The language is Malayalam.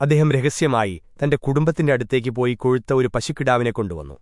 അദ്ദേഹം രഹസ്യമായി തന്റെ കുടുംബത്തിന്റെ അടുത്തേക്ക് പോയി കൊഴുത്ത ഒരു പശുക്കിടാവിനെ കൊണ്ടുവന്നു